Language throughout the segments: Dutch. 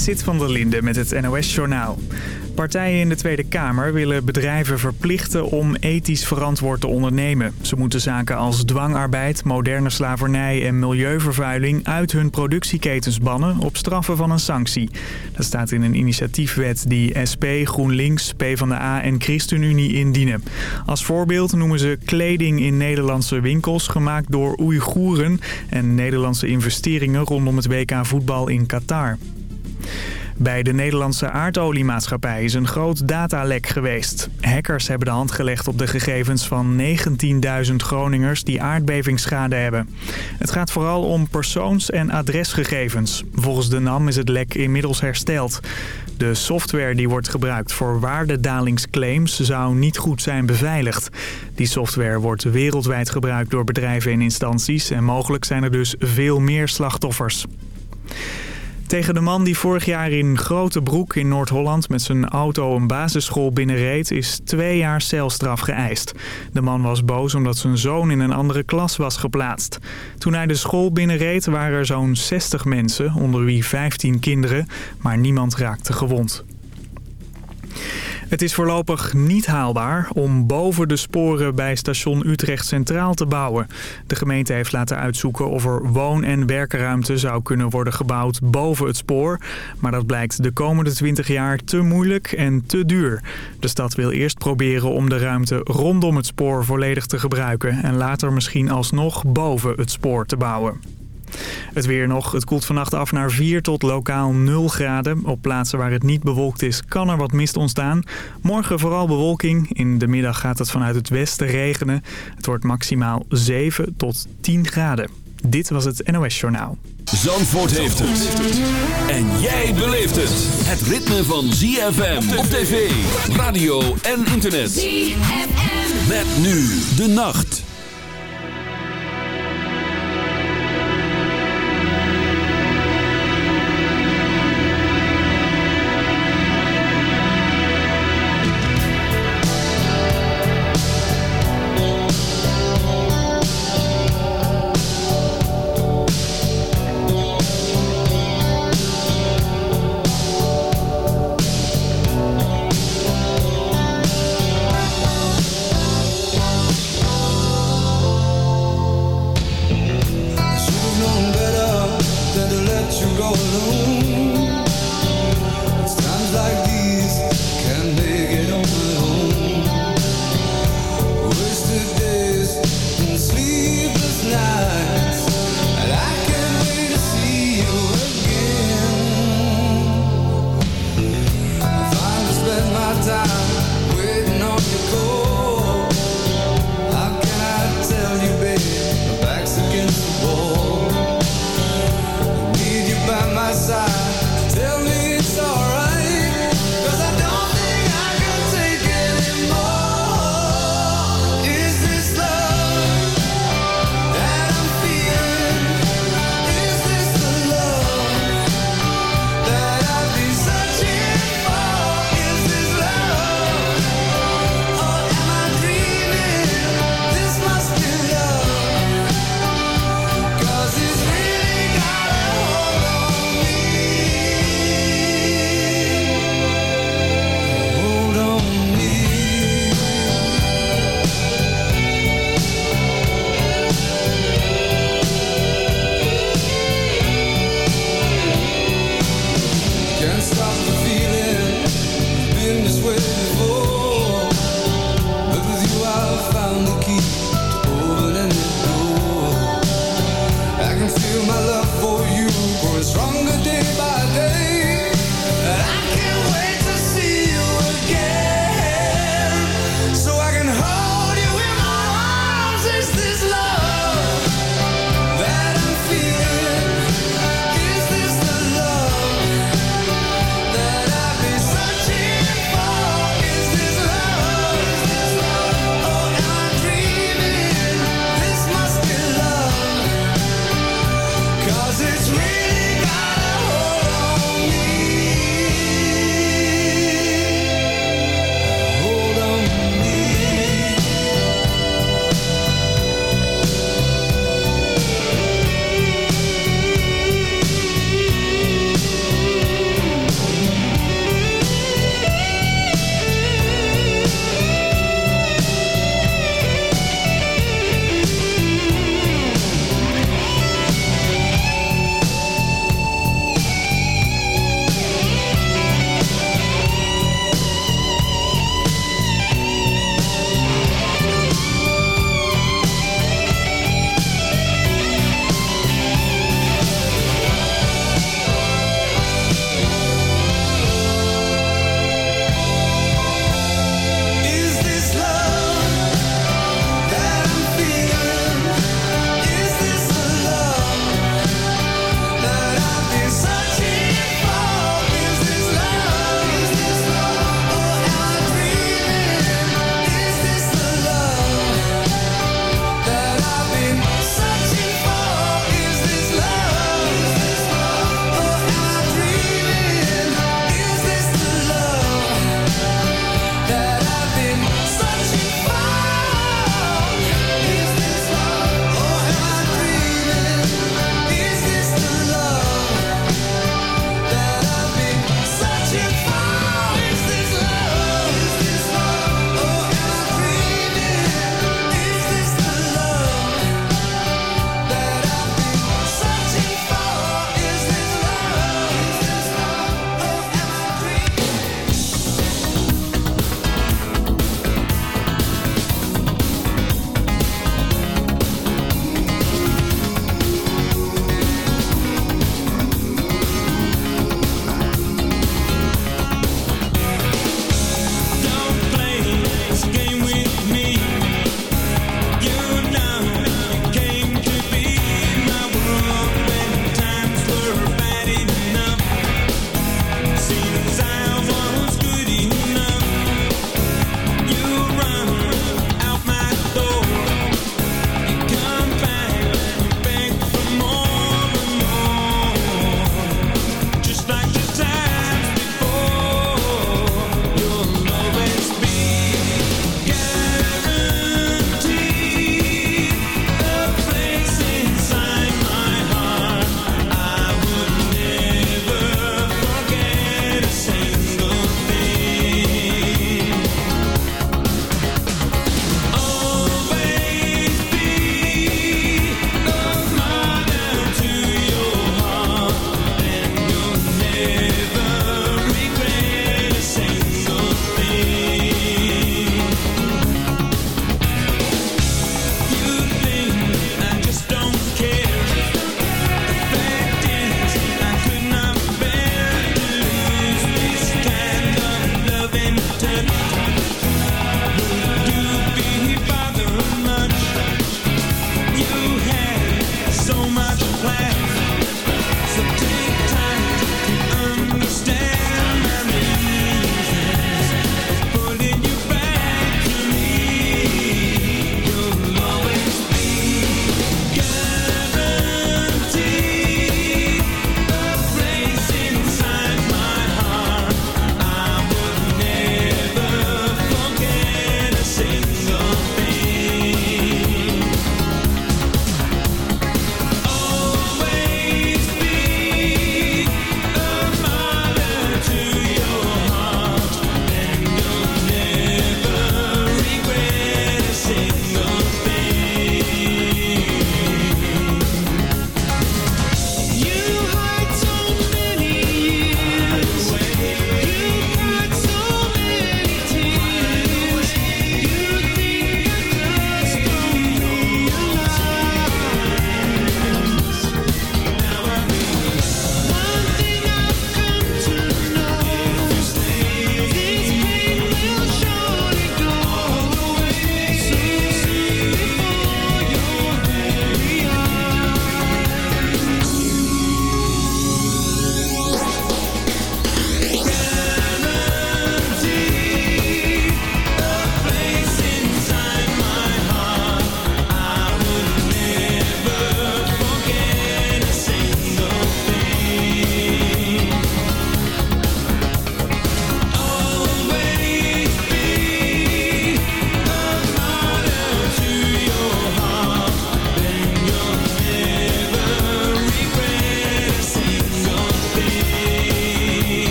Sit van der Linde met het NOS-journaal. Partijen in de Tweede Kamer willen bedrijven verplichten om ethisch verantwoord te ondernemen. Ze moeten zaken als dwangarbeid, moderne slavernij en milieuvervuiling uit hun productieketens bannen op straffen van een sanctie. Dat staat in een initiatiefwet die SP, GroenLinks, PvdA en ChristenUnie indienen. Als voorbeeld noemen ze kleding in Nederlandse winkels gemaakt door Oeigoeren en Nederlandse investeringen rondom het WK voetbal in Qatar. Bij de Nederlandse aardoliemaatschappij is een groot datalek geweest. Hackers hebben de hand gelegd op de gegevens van 19.000 Groningers die aardbevingsschade hebben. Het gaat vooral om persoons- en adresgegevens. Volgens de NAM is het lek inmiddels hersteld. De software die wordt gebruikt voor waardedalingsclaims zou niet goed zijn beveiligd. Die software wordt wereldwijd gebruikt door bedrijven en instanties en mogelijk zijn er dus veel meer slachtoffers. Tegen de man die vorig jaar in Grote Broek in Noord-Holland met zijn auto een basisschool binnenreed is twee jaar celstraf geëist. De man was boos omdat zijn zoon in een andere klas was geplaatst. Toen hij de school binnenreed waren er zo'n 60 mensen, onder wie 15 kinderen, maar niemand raakte gewond. Het is voorlopig niet haalbaar om boven de sporen bij station Utrecht Centraal te bouwen. De gemeente heeft laten uitzoeken of er woon- en werkruimte zou kunnen worden gebouwd boven het spoor. Maar dat blijkt de komende 20 jaar te moeilijk en te duur. De stad wil eerst proberen om de ruimte rondom het spoor volledig te gebruiken... en later misschien alsnog boven het spoor te bouwen. Het weer nog. Het koelt vannacht af naar 4 tot lokaal 0 graden. Op plaatsen waar het niet bewolkt is kan er wat mist ontstaan. Morgen vooral bewolking. In de middag gaat het vanuit het westen regenen. Het wordt maximaal 7 tot 10 graden. Dit was het NOS Journaal. Zandvoort heeft het. En jij beleeft het. Het ritme van ZFM op tv, radio en internet. ZFM. Met nu de nacht.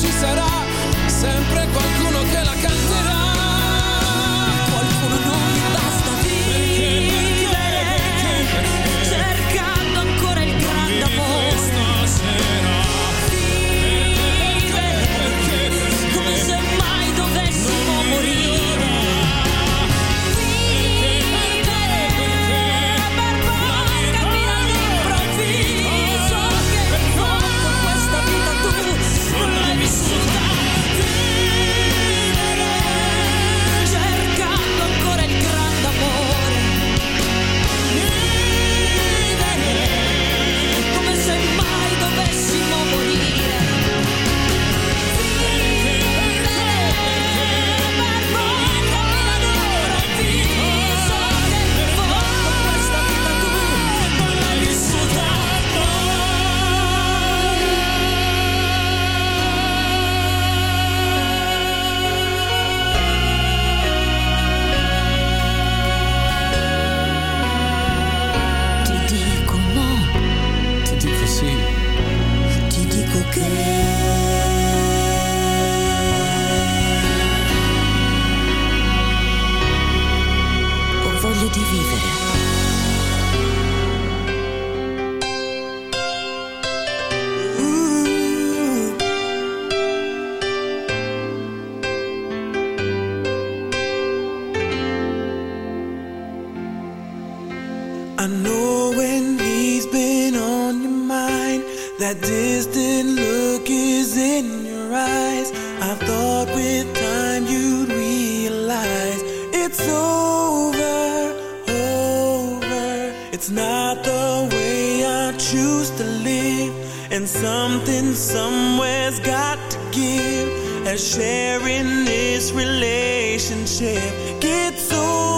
ci sarà sempre qualcuno che la canterà. Qualcuno non gli basta vivere, sharing this relationship. Gets older,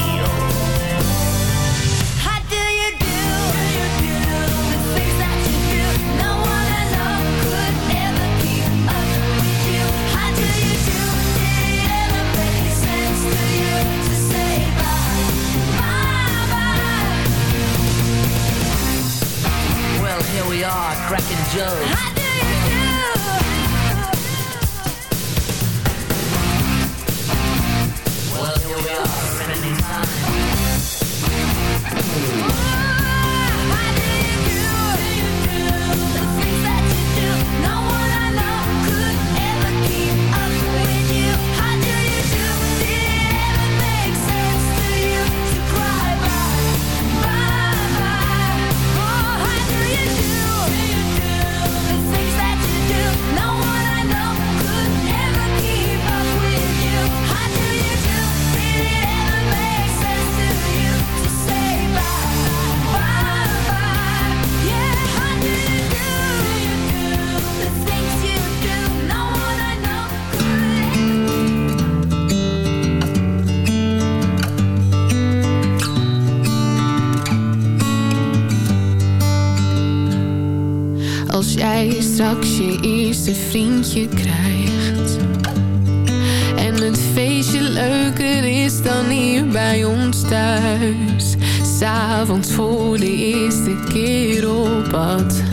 Jones. straks je eerste vriendje krijgt. En het feestje leuker is dan hier bij ons thuis. S'avonds voor de eerste keer op pad.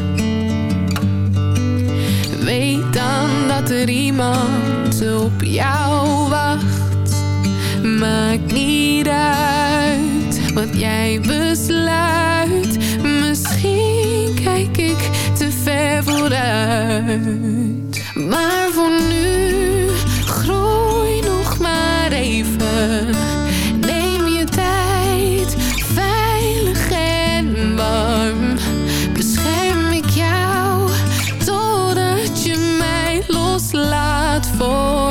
Weet dan dat er iemand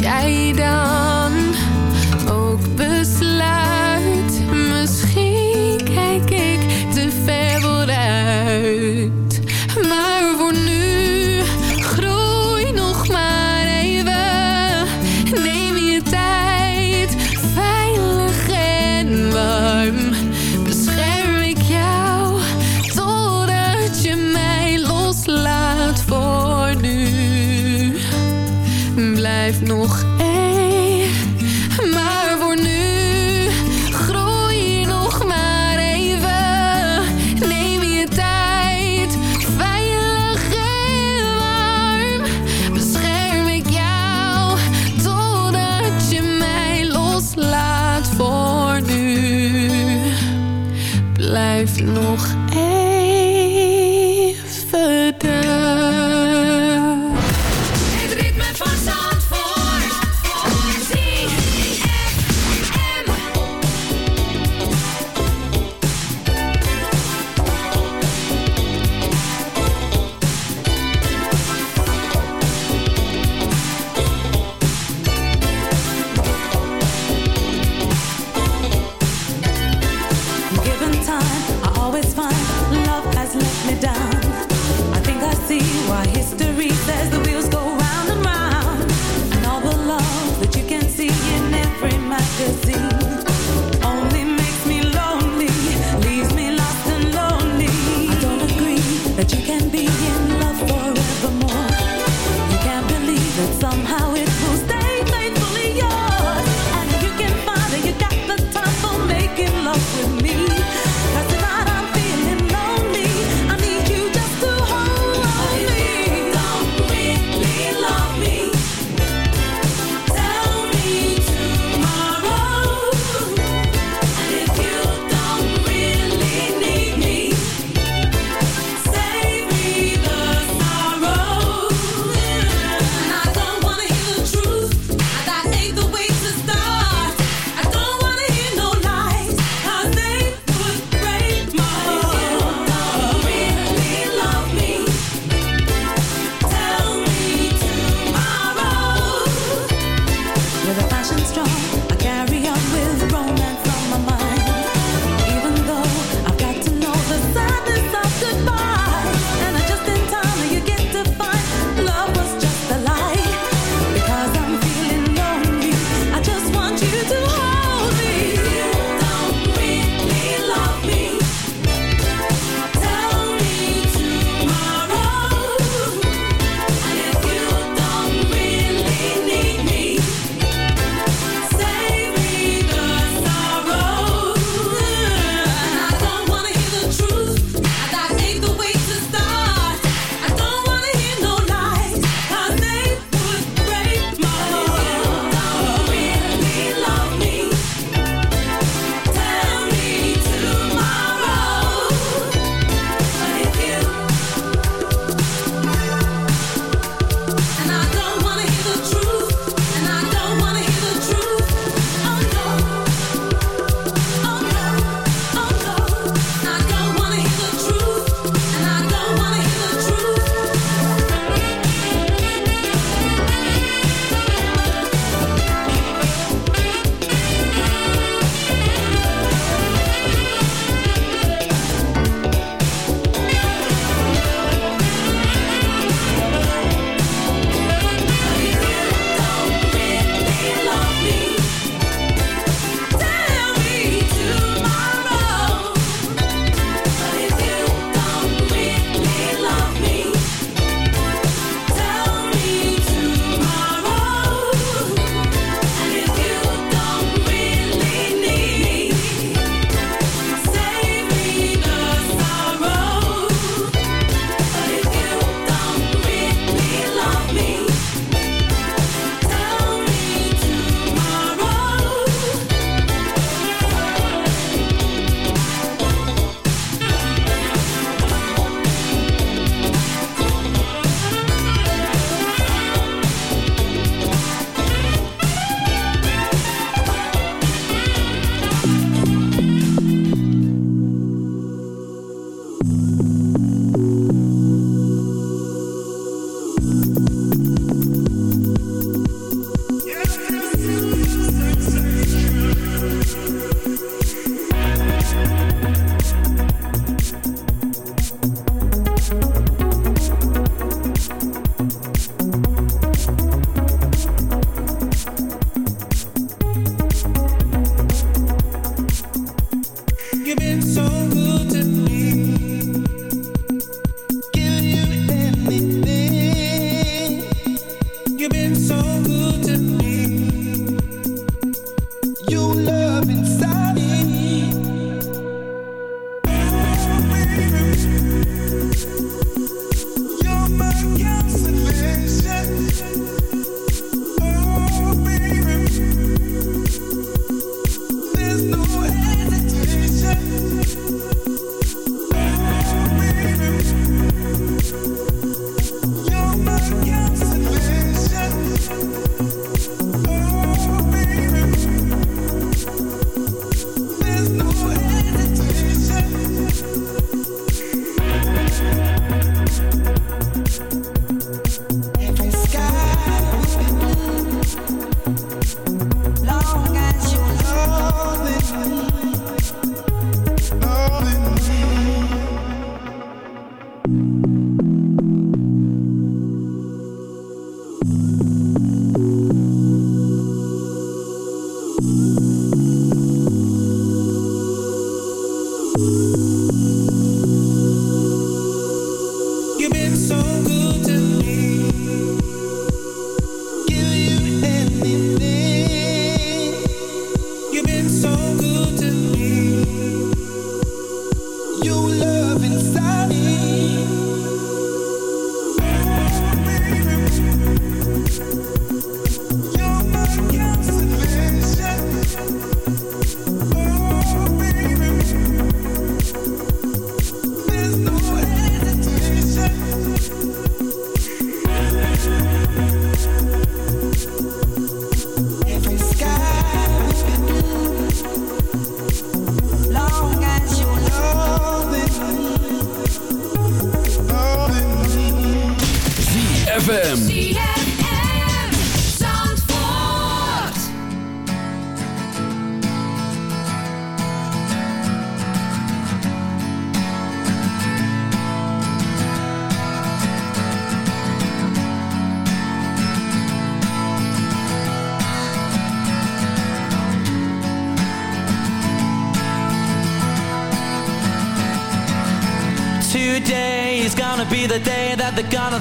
下一道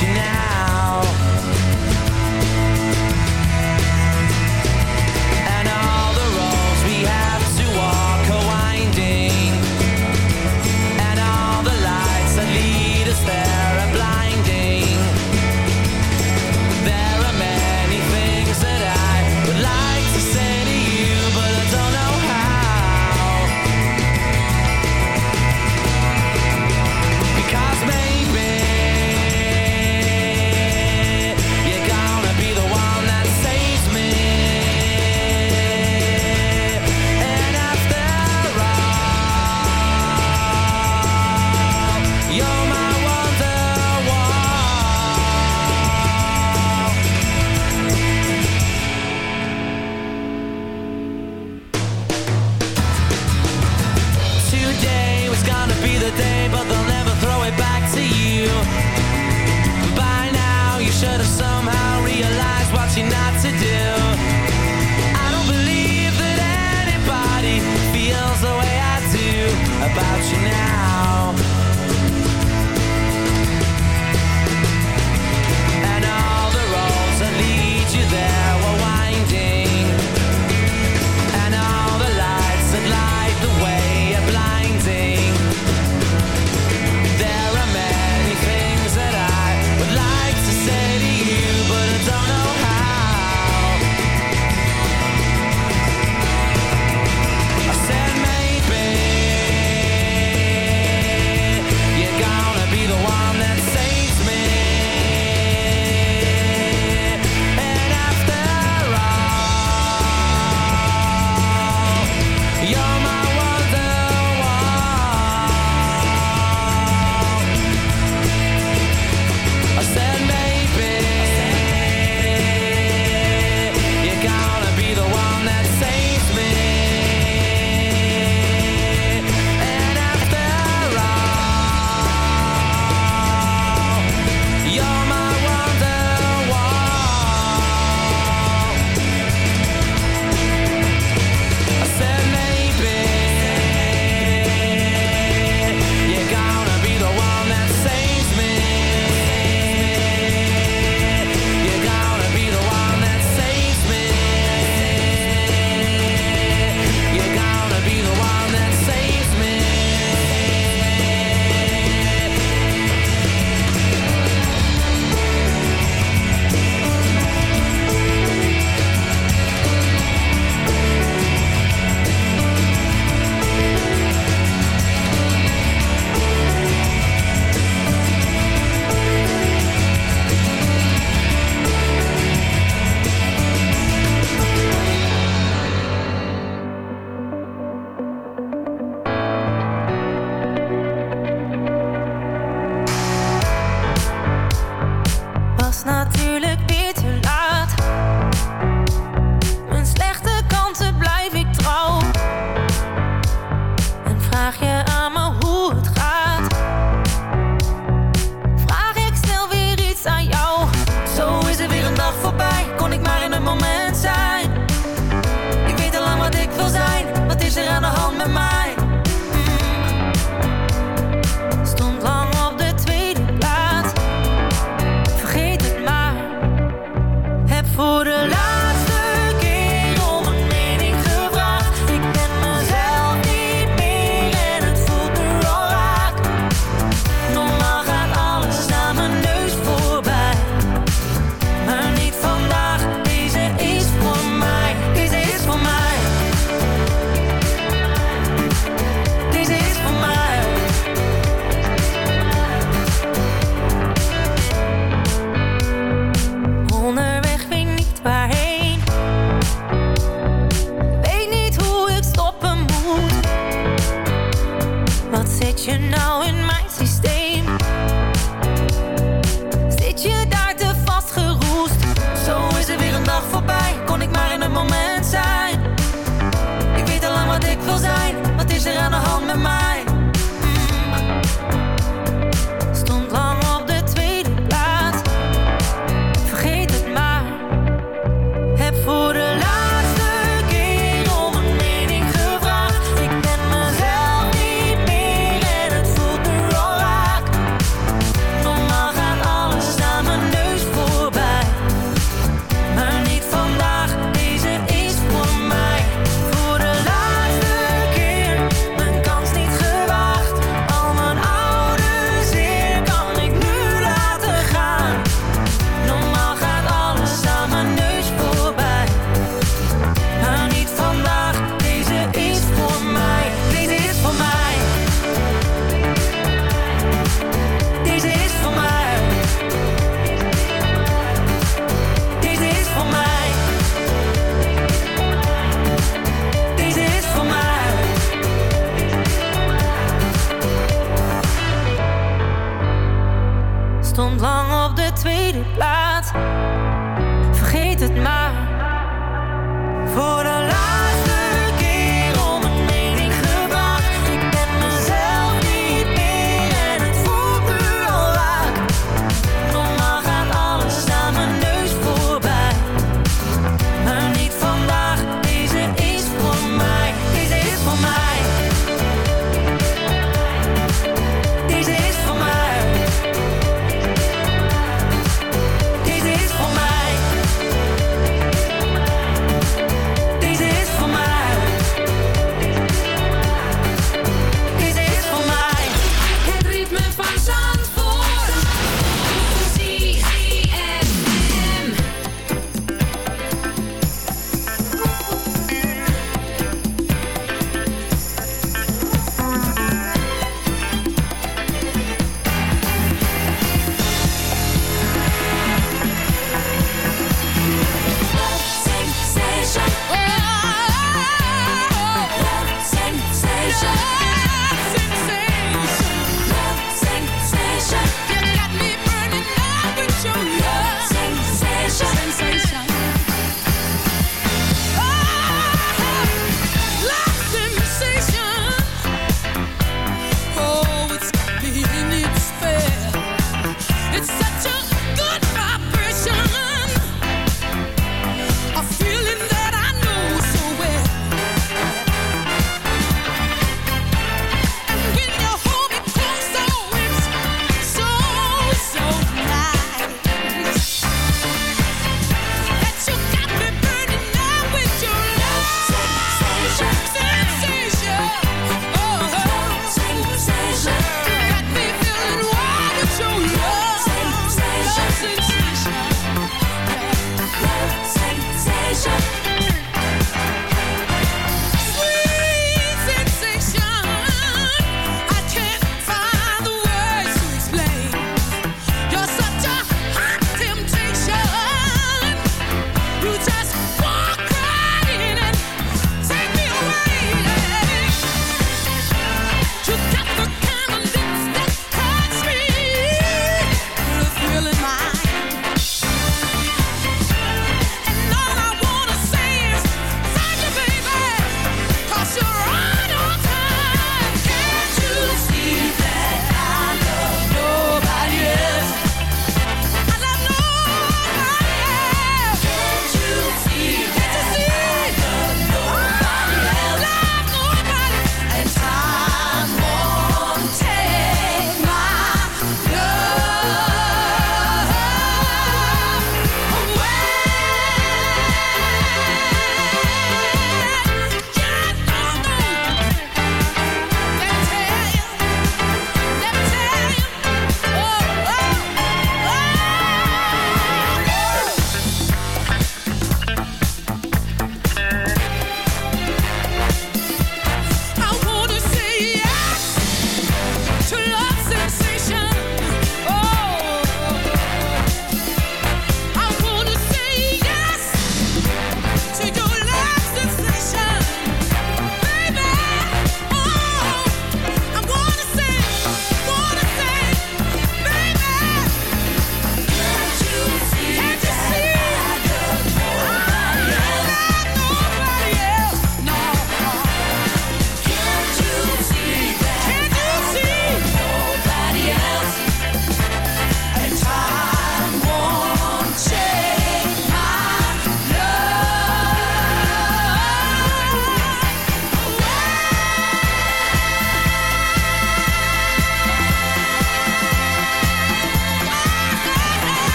tonight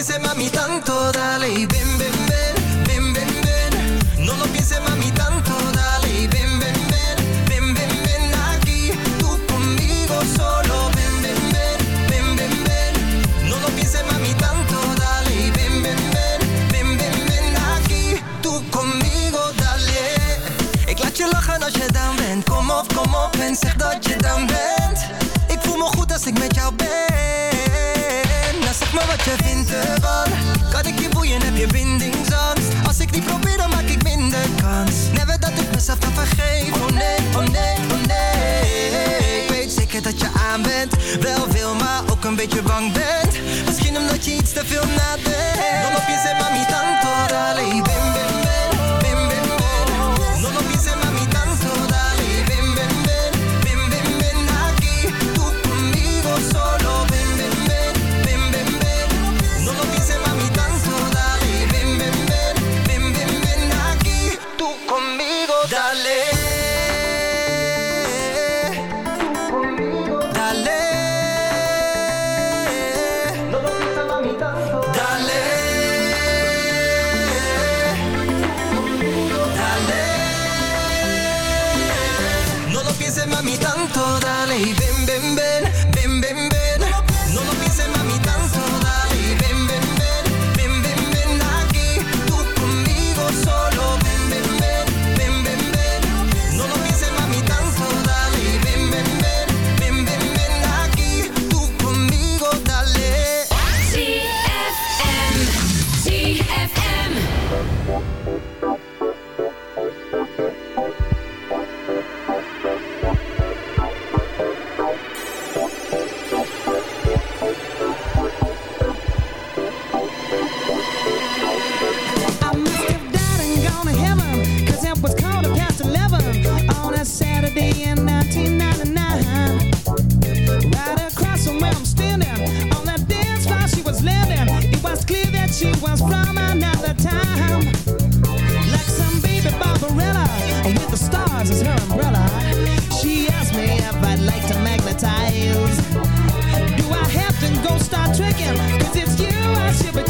dice mami tanto, dale y ven. dat je bang bent. Misschien omdat je iets te veel nadenkt. Dan op je zet, mami, dank again. Cause it's you I should be